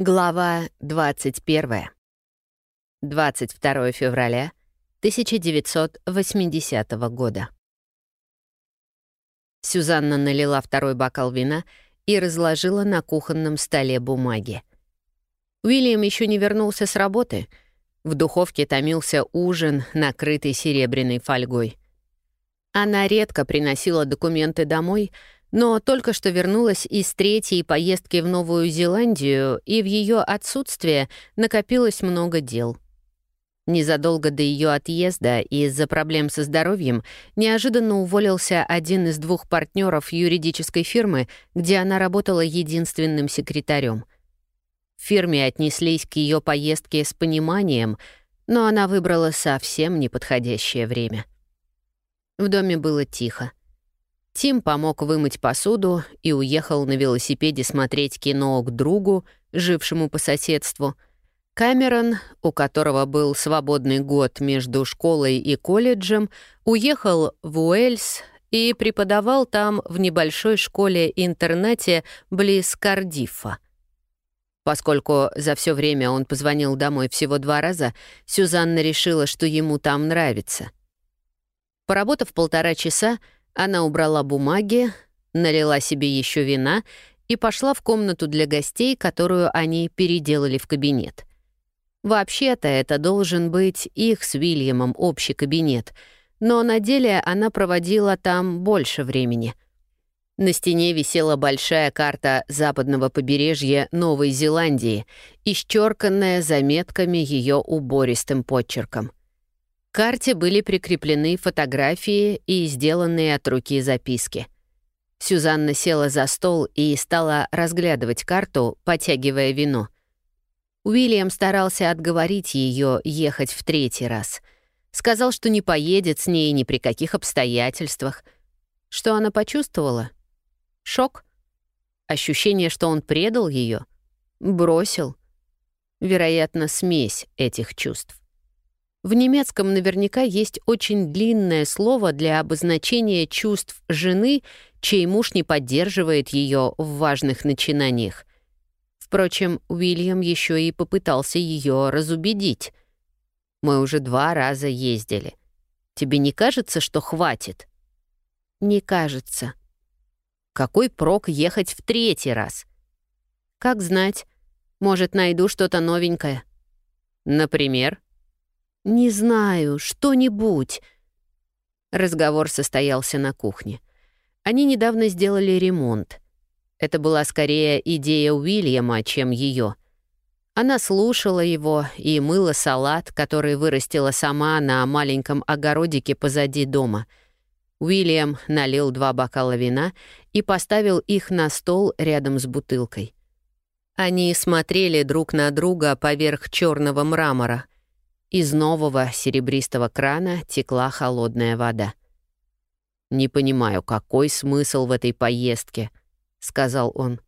Глава 21. 22 февраля 1980 года. Сюзанна налила второй бокал вина и разложила на кухонном столе бумаги. Уильям еще не вернулся с работы. В духовке томился ужин, накрытый серебряной фольгой. Она редко приносила документы домой — но только что вернулась из третьей поездки в Новую Зеландию, и в ее отсутствие накопилось много дел. Незадолго до ее отъезда из-за проблем со здоровьем неожиданно уволился один из двух партнеров юридической фирмы, где она работала единственным секретарем. В фирме отнеслись к ее поездке с пониманием, но она выбрала совсем неподходящее время. В доме было тихо. Тим помог вымыть посуду и уехал на велосипеде смотреть кино к другу, жившему по соседству. Камерон, у которого был свободный год между школой и колледжем, уехал в Уэльс и преподавал там в небольшой школе-интернате близ Кардифа. Поскольку за все время он позвонил домой всего два раза, Сюзанна решила, что ему там нравится. Поработав полтора часа, она убрала бумаги, налила себе еще вина и пошла в комнату для гостей, которую они переделали в кабинет. Вообще-то это должен быть их с Вильямом общий кабинет, но на деле она проводила там больше времени. На стене висела большая карта западного побережья Новой Зеландии, исчерканная заметками ее убористым подчерком — карте были прикреплены фотографии и сделанные от руки записки. Сюзанна села за стол и стала разглядывать карту, потягивая вино. Уильям старался отговорить ее ехать в третий раз. Сказал, что не поедет с ней ни при каких обстоятельствах. Что она почувствовала? Шок? Ощущение, что он предал ее, Бросил? Вероятно, смесь этих чувств. В немецком наверняка есть очень длинное слово для обозначения чувств жены, чей муж не поддерживает ее в важных начинаниях. Впрочем, Уильям еще и попытался ее разубедить. «Мы уже два раза ездили. Тебе не кажется, что хватит?» «Не кажется». «Какой прок ехать в третий раз?» «Как знать. Может, найду что-то новенькое». «Например?» «Не знаю, что-нибудь». Разговор состоялся на кухне. Они недавно сделали ремонт. Это была скорее идея Уильяма, чем ее. Она слушала его и мыла салат, который вырастила сама на маленьком огородике позади дома. Уильям налил два бокала вина и поставил их на стол рядом с бутылкой. Они смотрели друг на друга поверх черного мрамора — из нового серебристого крана текла холодная вода. «Не понимаю, какой смысл в этой поездке», — сказал он.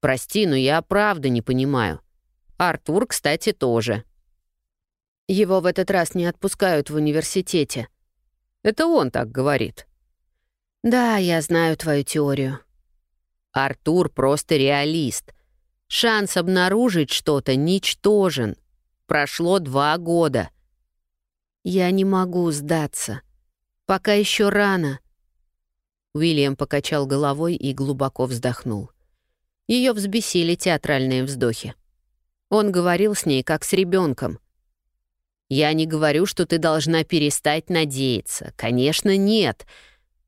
«Прости, но я правда не понимаю. Артур, кстати, тоже». Его в этот раз не отпускают в университете. Это он так говорит. Да, я знаю твою теорию. Артур просто реалист. Шанс обнаружить что-то ничтожен. Прошло два года. Я не могу сдаться. Пока еще рано. Уильям покачал головой и глубоко вздохнул. Ее взбесили театральные вздохи. Он говорил с ней, как с ребенком. «Я не говорю, что ты должна перестать надеяться. Конечно, нет.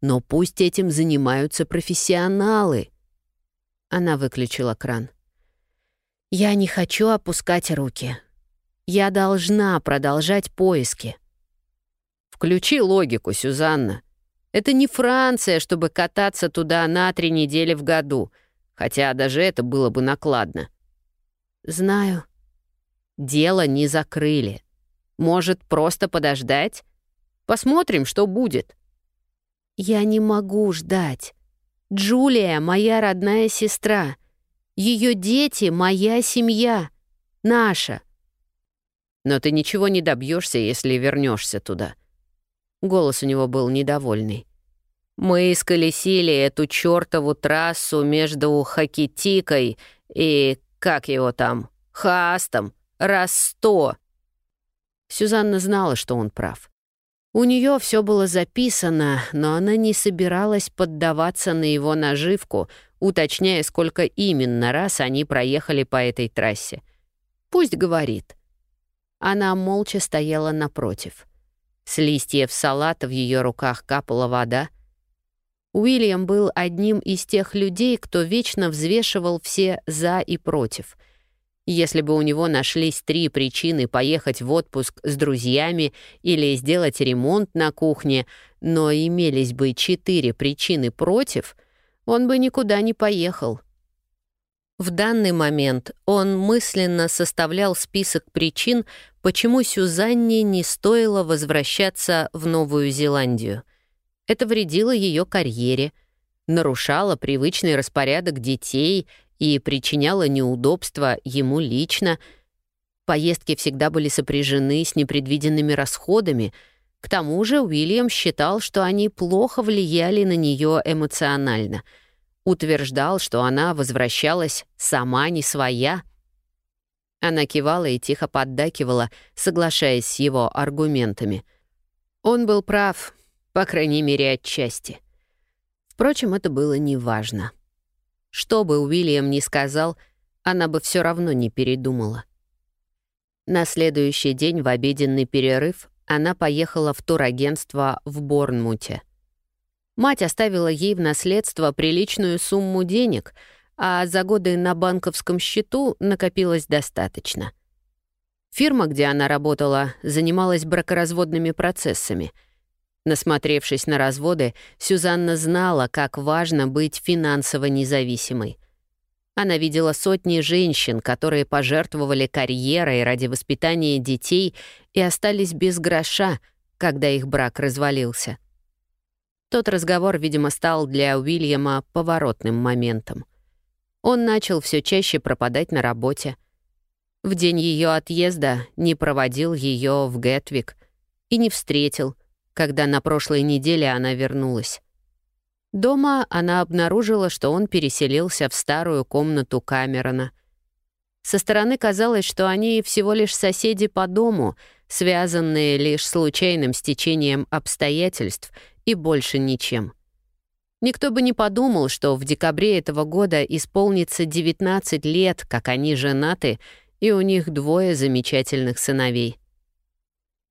Но пусть этим занимаются профессионалы». Она выключила кран. «Я не хочу опускать руки. Я должна продолжать поиски. Включи логику, Сюзанна. Это не Франция, чтобы кататься туда на три недели в году, хотя даже это было бы накладно. Знаю. Дело не закрыли. Может, просто подождать? Посмотрим, что будет. Я не могу ждать. Джулия — моя родная сестра. Ее дети — моя семья. Наша. Но ты ничего не добьешься, если вернешься туда. Голос у него был недовольный. Мы исколесили эту чертову трассу между Хакитикой и как его там, Хастом, раз сто. Сюзанна знала, что он прав. У нее все было записано, но она не собиралась поддаваться на его наживку, уточняя, сколько именно раз они проехали по этой трассе. Пусть говорит. Она молча стояла напротив. С листьев салата в ее руках капала вода. Уильям был одним из тех людей, кто вечно взвешивал все «за» и «против». Если бы у него нашлись три причины поехать в отпуск с друзьями или сделать ремонт на кухне, но имелись бы четыре причины против, он бы никуда не поехал. В данный момент он мысленно составлял список причин, почему Сюзанне не стоило возвращаться в Новую Зеландию. Это вредило ее карьере, нарушало привычный распорядок детей и причиняло неудобства ему лично. Поездки всегда были сопряжены с непредвиденными расходами. К тому же Уильям считал, что они плохо влияли на нее эмоционально — утверждал, что она возвращалась сама не своя. Она кивала и тихо поддакивала, соглашаясь с его аргументами. Он был прав, по крайней мере, отчасти. Впрочем, это было неважно. Что бы Уильям ни сказал, она бы все равно не передумала. На следующий день в обеденный перерыв она поехала в турагентство в Борнмуте. Мать оставила ей в наследство приличную сумму денег, а за годы на банковском счету накопилось достаточно. Фирма, где она работала, занималась бракоразводными процессами. Насмотревшись на разводы, Сюзанна знала, как важно быть финансово независимой. Она видела сотни женщин, которые пожертвовали карьерой ради воспитания детей и остались без гроша, когда их брак развалился. Тот разговор, видимо, стал для Уильяма поворотным моментом. Он начал все чаще пропадать на работе. В день ее отъезда не проводил ее в Гетвик и не встретил, когда на прошлой неделе она вернулась. Дома она обнаружила, что он переселился в старую комнату Камерона. Со стороны казалось, что они всего лишь соседи по дому, связанные лишь случайным стечением обстоятельств — и больше ничем. Никто бы не подумал, что в декабре этого года исполнится 19 лет, как они женаты, и у них двое замечательных сыновей.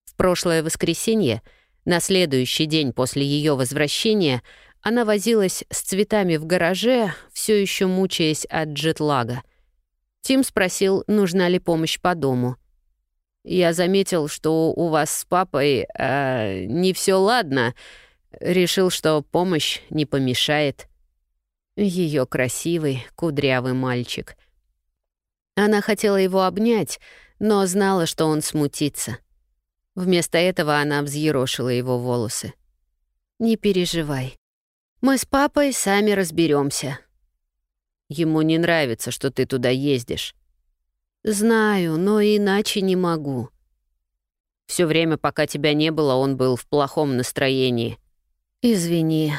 В прошлое воскресенье, на следующий день после ее возвращения, она возилась с цветами в гараже, все еще мучаясь от джетлага. Тим спросил, нужна ли помощь по дому. «Я заметил, что у вас с папой э, не все ладно», Решил, что помощь не помешает. Ее красивый, кудрявый мальчик. Она хотела его обнять, но знала, что он смутится. Вместо этого она взъерошила его волосы. «Не переживай. Мы с папой сами разберемся. Ему не нравится, что ты туда ездишь. Знаю, но иначе не могу. Все время, пока тебя не было, он был в плохом настроении. «Извини.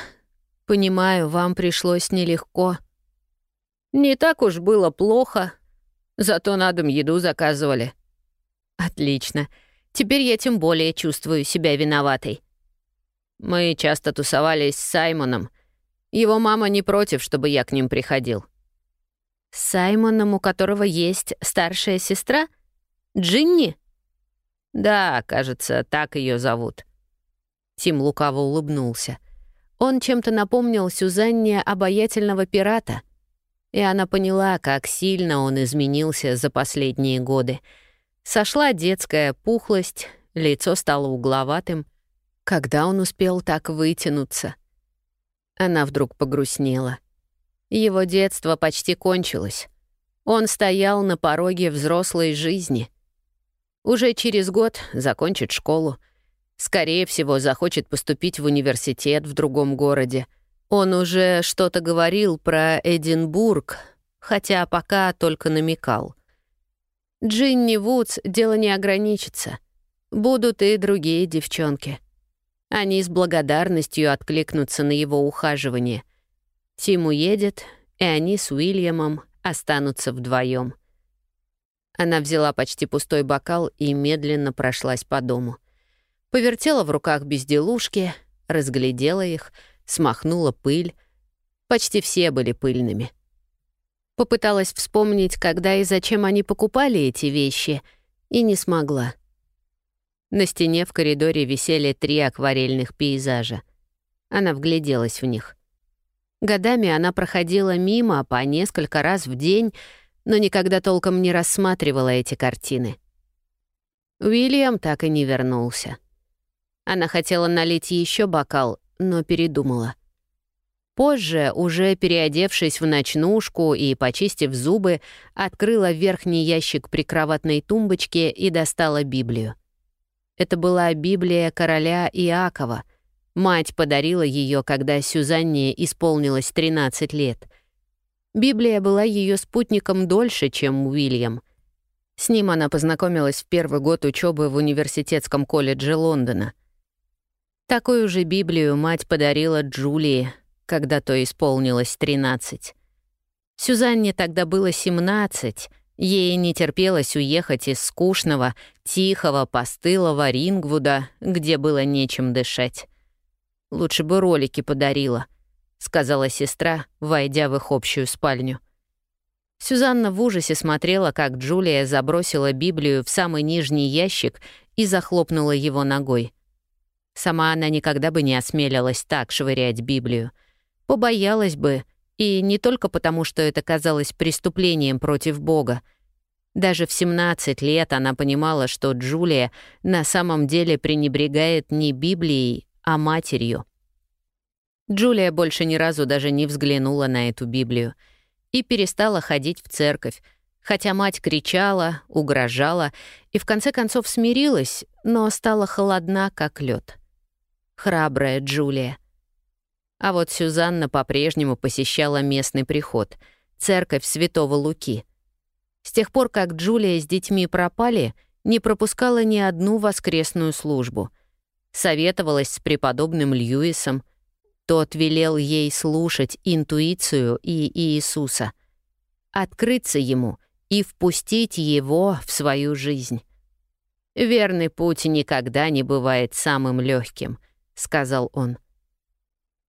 Понимаю, вам пришлось нелегко». «Не так уж было плохо. Зато на дом еду заказывали». «Отлично. Теперь я тем более чувствую себя виноватой». Мы часто тусовались с Саймоном. Его мама не против, чтобы я к ним приходил. С Саймоном, у которого есть старшая сестра? Джинни? Да, кажется, так ее зовут. Тим лукаво улыбнулся. Он чем-то напомнил Сюзанне обаятельного пирата, и она поняла, как сильно он изменился за последние годы. Сошла детская пухлость, лицо стало угловатым. Когда он успел так вытянуться? Она вдруг погрустнела. Его детство почти кончилось. Он стоял на пороге взрослой жизни. Уже через год закончит школу — Скорее всего, захочет поступить в университет в другом городе. Он уже что-то говорил про Эдинбург, хотя пока только намекал. Джинни Вудс дело не ограничится. Будут и другие девчонки. Они с благодарностью откликнутся на его ухаживание. Тим уедет, и они с Уильямом останутся вдвоем. Она взяла почти пустой бокал и медленно прошлась по дому. Повертела в руках безделушки, разглядела их, смахнула пыль. Почти все были пыльными. Попыталась вспомнить, когда и зачем они покупали эти вещи, и не смогла. На стене в коридоре висели три акварельных пейзажа. Она вгляделась в них. Годами она проходила мимо по несколько раз в день, но никогда толком не рассматривала эти картины. Уильям так и не вернулся. Она хотела налить еще бокал, но передумала. Позже, уже переодевшись в ночнушку и почистив зубы, открыла верхний ящик прикроватной тумбочки и достала Библию. Это была Библия короля Иакова. Мать подарила ее, когда Сюзанне исполнилось 13 лет. Библия была ее спутником дольше, чем Уильям. С ним она познакомилась в первый год учебы в университетском колледже Лондона. Такую же Библию мать подарила Джулии, когда то исполнилось 13. Сюзанне тогда было 17, ей не терпелось уехать из скучного, тихого, постылого Рингвуда, где было нечем дышать. «Лучше бы ролики подарила», — сказала сестра, войдя в их общую спальню. Сюзанна в ужасе смотрела, как Джулия забросила Библию в самый нижний ящик и захлопнула его ногой. Сама она никогда бы не осмелилась так швырять Библию. Побоялась бы, и не только потому, что это казалось преступлением против Бога. Даже в 17 лет она понимала, что Джулия на самом деле пренебрегает не Библией, а матерью. Джулия больше ни разу даже не взглянула на эту Библию и перестала ходить в церковь, хотя мать кричала, угрожала и в конце концов смирилась, но стала холодна, как лед. Храбрая Джулия. А вот Сюзанна по-прежнему посещала местный приход, церковь Святого Луки. С тех пор, как Джулия с детьми пропали, не пропускала ни одну воскресную службу. Советовалась с преподобным Льюисом — тот велел ей слушать интуицию и Иисуса, открыться ему и впустить его в свою жизнь. «Верный путь никогда не бывает самым легким», — сказал он.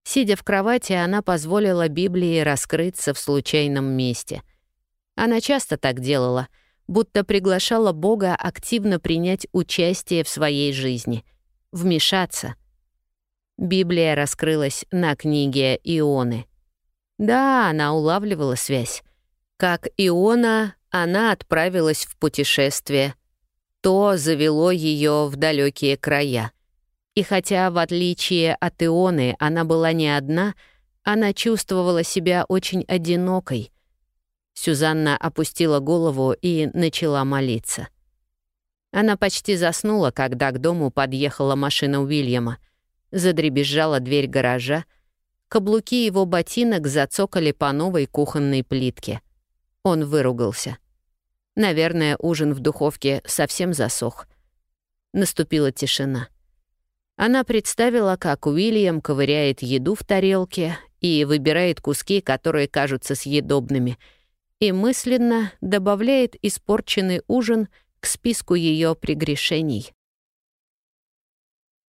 Сидя в кровати, она позволила Библии раскрыться в случайном месте. Она часто так делала, будто приглашала Бога активно принять участие в своей жизни, вмешаться — Библия раскрылась на книге Ионы. Да, она улавливала связь. Как Иона, она отправилась в путешествие. То завело ее в далекие края. И хотя, в отличие от Ионы, она была не одна, она чувствовала себя очень одинокой. Сюзанна опустила голову и начала молиться. Она почти заснула, когда к дому подъехала машина Уильяма — Задребезжала дверь гаража. Каблуки его ботинок зацокали по новой кухонной плитке. Он выругался. Наверное, ужин в духовке совсем засох. Наступила тишина. Она представила, как Уильям ковыряет еду в тарелке и выбирает куски, которые кажутся съедобными, и мысленно добавляет испорченный ужин к списку ее прегрешений.